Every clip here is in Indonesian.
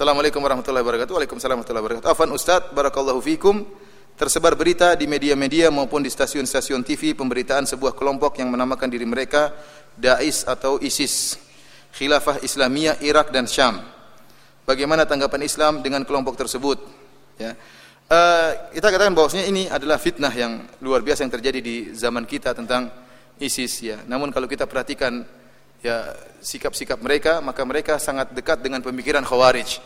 Assalamualaikum warahmatullahi wabarakatuh. Waalaikumsalam warahmatullahi wabarakatuh. Afan Ustaz, barakallahu fikum. Tersebar berita di media-media maupun di stasiun-stasiun TV pemberitaan sebuah kelompok yang menamakan diri mereka Dais atau ISIS. Khilafah Islamiyah Irak dan Syam. Bagaimana tanggapan Islam dengan kelompok tersebut? Ya. Uh, kita katakan bahwasanya ini adalah fitnah yang luar biasa yang terjadi di zaman kita tentang ISIS ya. Namun kalau kita perhatikan ya sikap-sikap mereka, maka mereka sangat dekat dengan pemikiran Khawarij.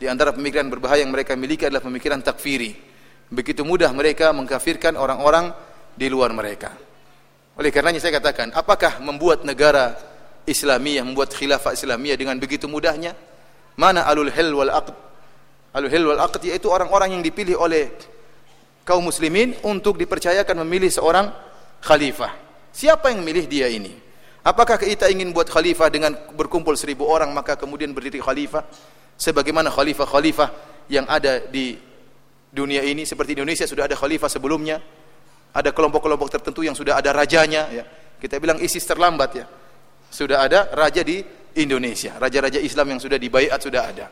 Di antara pemikiran berbahaya yang mereka miliki adalah pemikiran takfiri. Begitu mudah mereka mengkafirkan orang-orang di luar mereka. Oleh karenanya saya katakan, apakah membuat negara Islamiyah, membuat khilafah Islamiyah dengan begitu mudahnya? Mana alul hil wal aqd? Alul hil wal aqd yaitu orang-orang yang dipilih oleh kaum muslimin untuk dipercayakan memilih seorang khalifah. Siapa yang milih dia ini? Apakah kita ingin buat khalifah dengan berkumpul seribu orang maka kemudian berdiri khalifah? Sebagaimana khalifah-khalifah yang ada di dunia ini seperti Indonesia sudah ada khalifah sebelumnya, ada kelompok-kelompok tertentu yang sudah ada rajanya. Ya. Kita bilang ISIS terlambat ya. Sudah ada raja di Indonesia, raja-raja Islam yang sudah dibaiat sudah ada.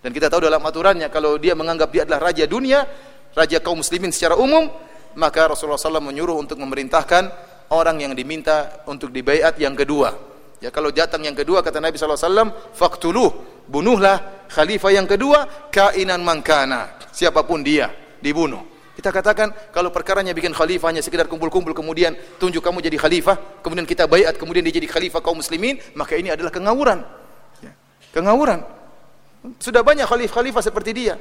Dan kita tahu dalam aturannya kalau dia menganggap dia adalah raja dunia, raja kaum muslimin secara umum, maka Rasulullah SAW menyuruh untuk memerintahkan orang yang diminta untuk dibaiat yang kedua. Ya kalau datang yang kedua kata Nabi SAW, faktuluh, bunuhlah khalifah yang kedua, kainan mangkana, siapa pun dia, dibunuh. Kita katakan kalau perkaranya bikin khalifahnya sekedar kumpul-kumpul kemudian tunjuk kamu jadi khalifah, kemudian kita baiat kemudian dia jadi khalifah kaum muslimin, maka ini adalah kengawuran. Ya. Kengawuran. Sudah banyak khalifah-khalifah seperti dia.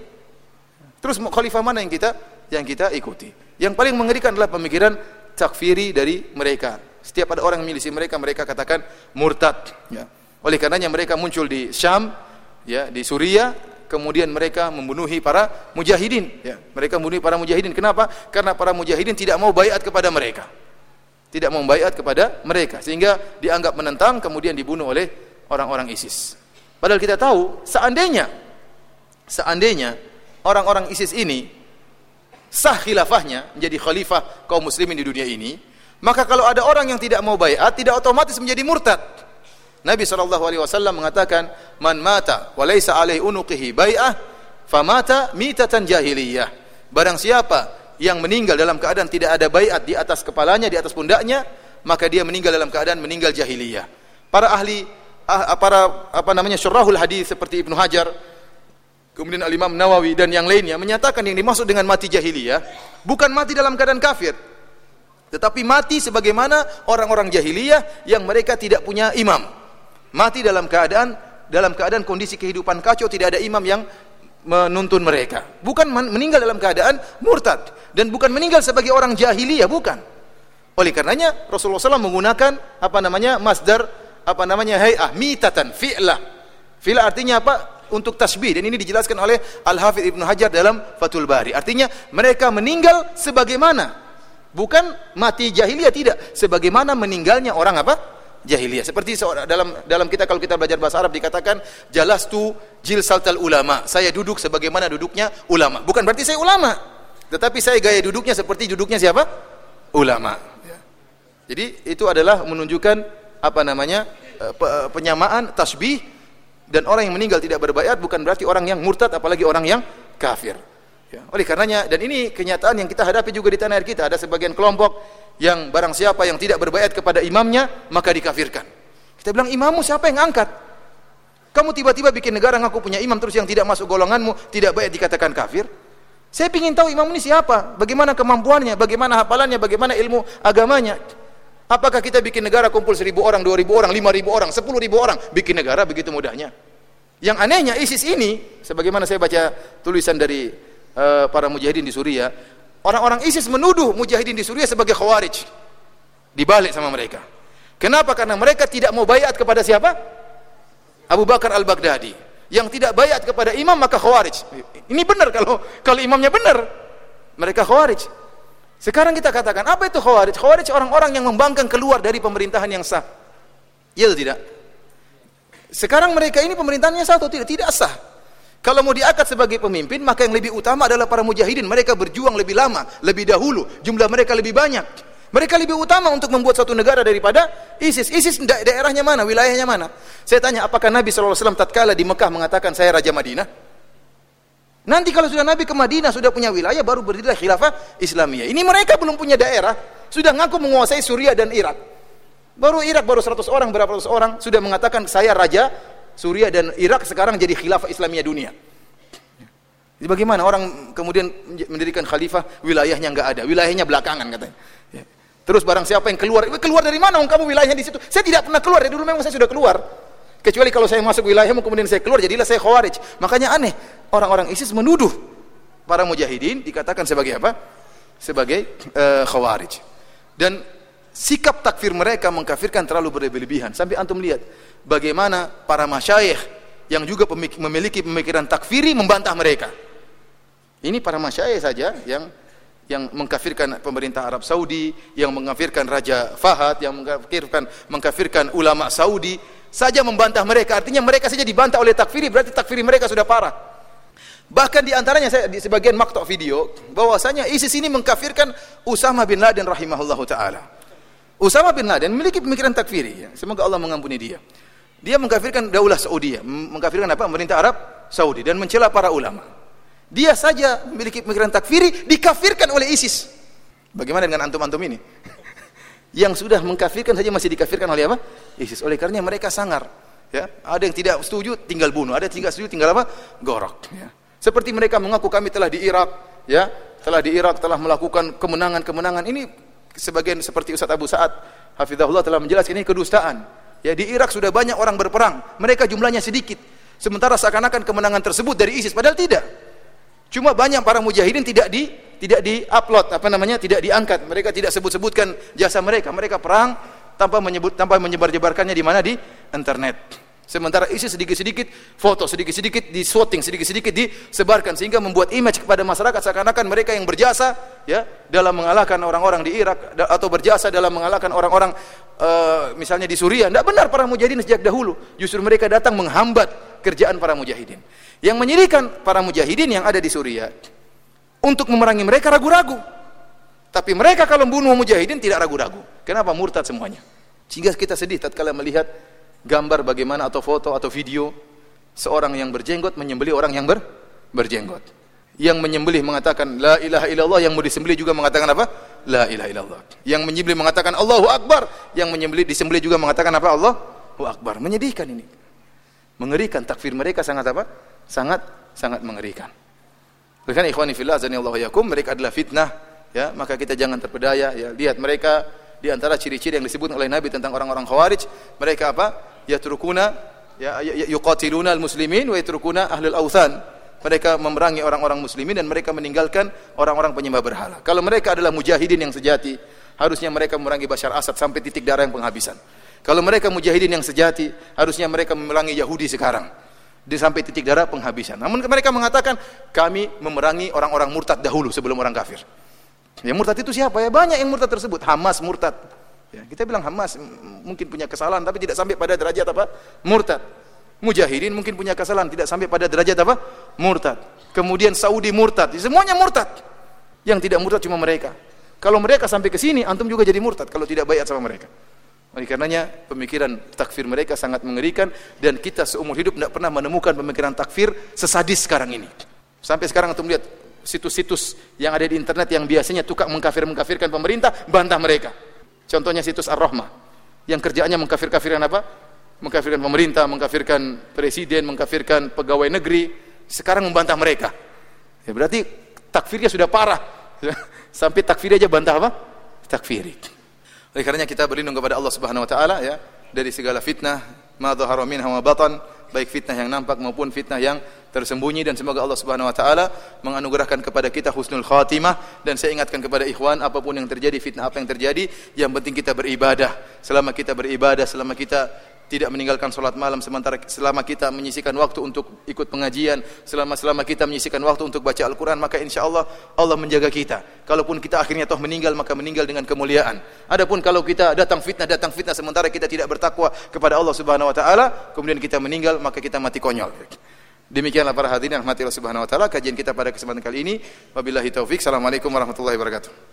Terus khalifah mana yang kita yang kita ikuti? Yang paling mengerikan adalah pemikiran takfiri dari mereka. Setiap ada orang milisi mereka, mereka katakan murtad. Ya. Oleh karenanya mereka muncul di Syam, ya, di Suria, kemudian mereka membunuhi para mujahidin. Ya. Mereka membunuhi para mujahidin. Kenapa? Karena para mujahidin tidak mau bayat kepada mereka. Tidak mau bayat kepada mereka. Sehingga dianggap menentang, kemudian dibunuh oleh orang-orang ISIS. Padahal kita tahu, seandainya, seandainya orang-orang ISIS ini sah khilafahnya menjadi khalifah kaum muslimin di dunia ini maka kalau ada orang yang tidak mau bayat tidak otomatis menjadi murtad. Nabi SAW mengatakan man mata wa laysa alaihi unuqihi bai'ah famata mitatan jahiliyah. Barang siapa yang meninggal dalam keadaan tidak ada bayat di atas kepalanya di atas pundaknya maka dia meninggal dalam keadaan meninggal jahiliyah. Para ahli ah, para apa namanya syurahul hadis seperti Ibnu Hajar Kemudian Al-Imam Nawawi dan yang lainnya menyatakan yang dimaksud dengan mati jahiliyah bukan mati dalam keadaan kafir. Tetapi mati sebagaimana orang-orang jahiliyah yang mereka tidak punya imam. Mati dalam keadaan dalam keadaan kondisi kehidupan kacau tidak ada imam yang menuntun mereka. Bukan meninggal dalam keadaan murtad dan bukan meninggal sebagai orang jahiliyah, bukan. Oleh karenanya Rasulullah SAW menggunakan apa namanya masdar apa namanya hay'ah mitatan fi'lah. Fi'lah artinya apa? Untuk tasbih dan ini dijelaskan oleh Al-Hafidh Ibnu Hajar dalam Fathul Bari. Artinya mereka meninggal sebagaimana bukan mati jahiliyah tidak, sebagaimana meninggalnya orang apa? jahiliyah. Seperti dalam dalam kita kalau kita belajar bahasa Arab dikatakan jalastu jilsaltal ulama. Saya duduk sebagaimana duduknya ulama. Bukan berarti saya ulama, tetapi saya gaya duduknya seperti duduknya siapa? Ulama. Ya. Jadi itu adalah menunjukkan apa namanya eh, penyamaan tasbih dan orang yang meninggal tidak berbayat bukan berarti orang yang murtad apalagi orang yang kafir. Ya. Oleh karenanya dan ini kenyataan yang kita hadapi juga di tanah air kita ada sebagian kelompok yang barang siapa yang tidak berbayat kepada imamnya maka dikafirkan. Kita bilang imammu siapa yang angkat? Kamu tiba-tiba bikin negara ngaku punya imam terus yang tidak masuk golonganmu tidak bayat dikatakan kafir. Saya ingin tahu imam ini siapa, bagaimana kemampuannya, bagaimana hafalannya, bagaimana ilmu agamanya. Apakah kita bikin negara kumpul seribu orang, dua ribu orang, lima ribu orang, sepuluh ribu orang, bikin negara begitu mudahnya? Yang anehnya ISIS ini, sebagaimana saya baca tulisan dari uh, para mujahidin di Suriah, orang-orang ISIS menuduh mujahidin di Suriah sebagai khawarij. Dibalik sama mereka. Kenapa? Karena mereka tidak mau bayat kepada siapa? Abu Bakar al-Baghdadi. Yang tidak bayat kepada imam maka khawarij. Ini benar kalau kalau imamnya benar. Mereka khawarij. Sekarang kita katakan, apa itu khawarij? Khawarij orang-orang yang membangkang keluar dari pemerintahan yang sah. Iya atau tidak? Sekarang mereka ini pemerintahannya sah atau tidak? Tidak sah. Kalau mau diangkat sebagai pemimpin, maka yang lebih utama adalah para mujahidin. Mereka berjuang lebih lama, lebih dahulu. Jumlah mereka lebih banyak. Mereka lebih utama untuk membuat satu negara daripada ISIS. ISIS daerahnya mana? Wilayahnya mana? Saya tanya, apakah Nabi SAW tatkala di Mekah mengatakan saya Raja Madinah? Nanti kalau sudah Nabi ke Madinah, sudah punya wilayah, baru berdirilah khilafah Islamiyah. Ini mereka belum punya daerah, sudah ngaku menguasai Suriah dan Irak. Baru Irak, baru 100 orang, berapa ratus orang, sudah mengatakan saya raja Suriah dan Irak sekarang jadi khilafah Islamiyah dunia. Jadi bagaimana orang kemudian mendirikan khalifah, wilayahnya enggak ada, wilayahnya belakangan katanya. Ya. Terus barang siapa yang keluar, keluar dari mana? Kamu wilayahnya di situ. Saya tidak pernah keluar, dari dulu memang saya sudah keluar. Kecuali kalau saya masuk wilayahmu kemudian saya keluar, jadilah saya khawarij. Makanya aneh, orang-orang ISIS menuduh para mujahidin dikatakan sebagai apa? Sebagai uh, khawarij. Dan sikap takfir mereka mengkafirkan terlalu berlebihan. Sampai antum lihat bagaimana para masyayikh yang juga memiliki pemikiran takfiri membantah mereka. Ini para masyayikh saja yang yang mengkafirkan pemerintah Arab Saudi, yang mengkafirkan Raja Fahad, yang mengkafirkan mengkafirkan ulama Saudi, saja membantah mereka. Artinya mereka saja dibantah oleh takfiri, berarti takfiri mereka sudah parah. Bahkan di antaranya saya di sebagian maktok video bahwasanya ISIS ini mengkafirkan Usama bin Laden rahimahullah taala. Usama bin Laden memiliki pemikiran takfiri, ya. semoga Allah mengampuni dia. Dia mengkafirkan daulah Saudi, mengkafirkan apa? Pemerintah Arab Saudi dan mencela para ulama. Dia saja memiliki pemikiran takfiri dikafirkan oleh ISIS. Bagaimana dengan antum-antum ini? Yang sudah mengkafirkan saja masih dikafirkan oleh apa? ISIS. Oleh karena mereka sangar. Ya, ada yang tidak setuju tinggal bunuh, ada yang tidak setuju tinggal apa? Gorok. Ya. Seperti mereka mengaku kami telah di Irak, ya, telah di Irak telah melakukan kemenangan-kemenangan. Ini sebagian seperti Ustaz Abu Sa'ad Hafizahullah telah menjelaskan ini kedustaan. Ya, di Irak sudah banyak orang berperang, mereka jumlahnya sedikit. Sementara seakan-akan kemenangan tersebut dari ISIS, padahal tidak. Cuma banyak para mujahidin tidak di tidak di-upload, apa namanya? tidak diangkat. Mereka tidak sebut-sebutkan jasa mereka. Mereka perang tanpa menyebut tanpa menyebar-jebarkannya di mana di internet. Sementara isi sedikit-sedikit foto, sedikit-sedikit di shooting, sedikit-sedikit disebarkan sehingga membuat image kepada masyarakat seakan-akan mereka yang berjasa ya dalam mengalahkan orang-orang di Irak atau berjasa dalam mengalahkan orang-orang uh, misalnya di Suriah. Tidak benar para mujahidin sejak dahulu. Justru mereka datang menghambat kerjaan para mujahidin. Yang menyirikan para mujahidin yang ada di Suriah untuk memerangi mereka ragu-ragu. Tapi mereka kalau membunuh mujahidin tidak ragu-ragu. Kenapa murtad semuanya? Sehingga kita sedih tatkala melihat gambar bagaimana atau foto atau video seorang yang berjenggot menyembelih orang yang ber berjenggot. Yang menyembelih mengatakan la ilaha illallah, yang mau disembelih juga mengatakan apa? La ilaha illallah. Yang menyembelih mengatakan Allahu akbar, yang menyembelih disembelih juga mengatakan apa? Allahu akbar. Menyedihkan ini. Mengerikan takfir mereka sangat apa? sangat sangat mengerikan. Karena ikhwani fillah Allah yakum mereka adalah fitnah ya, maka kita jangan terpedaya ya. Lihat mereka di antara ciri-ciri yang disebut oleh Nabi tentang orang-orang Khawarij, mereka apa? Ya, ya, ya yuqatiluna al-muslimin wa yatrukuna ahlul authan. Mereka memerangi orang-orang muslimin dan mereka meninggalkan orang-orang penyembah berhala. Kalau mereka adalah mujahidin yang sejati, harusnya mereka memerangi Bashar Asad sampai titik darah yang penghabisan. Kalau mereka mujahidin yang sejati, harusnya mereka memerangi Yahudi sekarang di sampai titik darah penghabisan. Namun mereka mengatakan kami memerangi orang-orang murtad dahulu sebelum orang kafir. Ya murtad itu siapa ya? Banyak yang murtad tersebut. Hamas murtad. Ya, kita bilang Hamas mungkin punya kesalahan tapi tidak sampai pada derajat apa? Murtad. Mujahidin mungkin punya kesalahan tidak sampai pada derajat apa? Murtad. Kemudian Saudi murtad. Semuanya murtad. Yang tidak murtad cuma mereka. Kalau mereka sampai ke sini, antum juga jadi murtad kalau tidak bayat sama mereka. Oleh karenanya pemikiran takfir mereka sangat mengerikan dan kita seumur hidup tidak pernah menemukan pemikiran takfir sesadis sekarang ini. Sampai sekarang untuk melihat situs-situs yang ada di internet yang biasanya tukang mengkafir-mengkafirkan pemerintah, bantah mereka. Contohnya situs Ar-Rahmah yang kerjaannya mengkafir-kafirkan apa? Mengkafirkan pemerintah, mengkafirkan presiden, mengkafirkan pegawai negeri. Sekarang membantah mereka. Ya, berarti takfirnya sudah parah. Sampai takfir aja bantah apa? Takfiri. Oleh karenanya kita berlindung kepada Allah Subhanahu wa taala ya dari segala fitnah ma dhahara minha wa batan baik fitnah yang nampak maupun fitnah yang tersembunyi. Dan semoga Allah Subhanahu wa taala menganugerahkan kepada kita husnul khatimah. Dan saya ingatkan kepada ikhwan apa pun yang terjadi fitnah apa yang terjadi yang penting kita beribadah. Selama kita beribadah selama kita tidak meninggalkan solat malam sementara selama kita menyisikan waktu untuk ikut pengajian, selama selama kita menyisikan waktu untuk baca Al-Quran, maka insya Allah Allah menjaga kita. Kalaupun kita akhirnya toh meninggal, maka meninggal dengan kemuliaan. Adapun kalau kita datang fitnah, datang fitnah sementara kita tidak bertakwa kepada Allah Subhanahu Wa Taala, kemudian kita meninggal, maka kita mati konyol. Demikianlah para hadirin rahmati Allah Subhanahu Wa Taala kajian kita pada kesempatan kali ini. Wabillahi taufik. Assalamualaikum warahmatullahi wabarakatuh.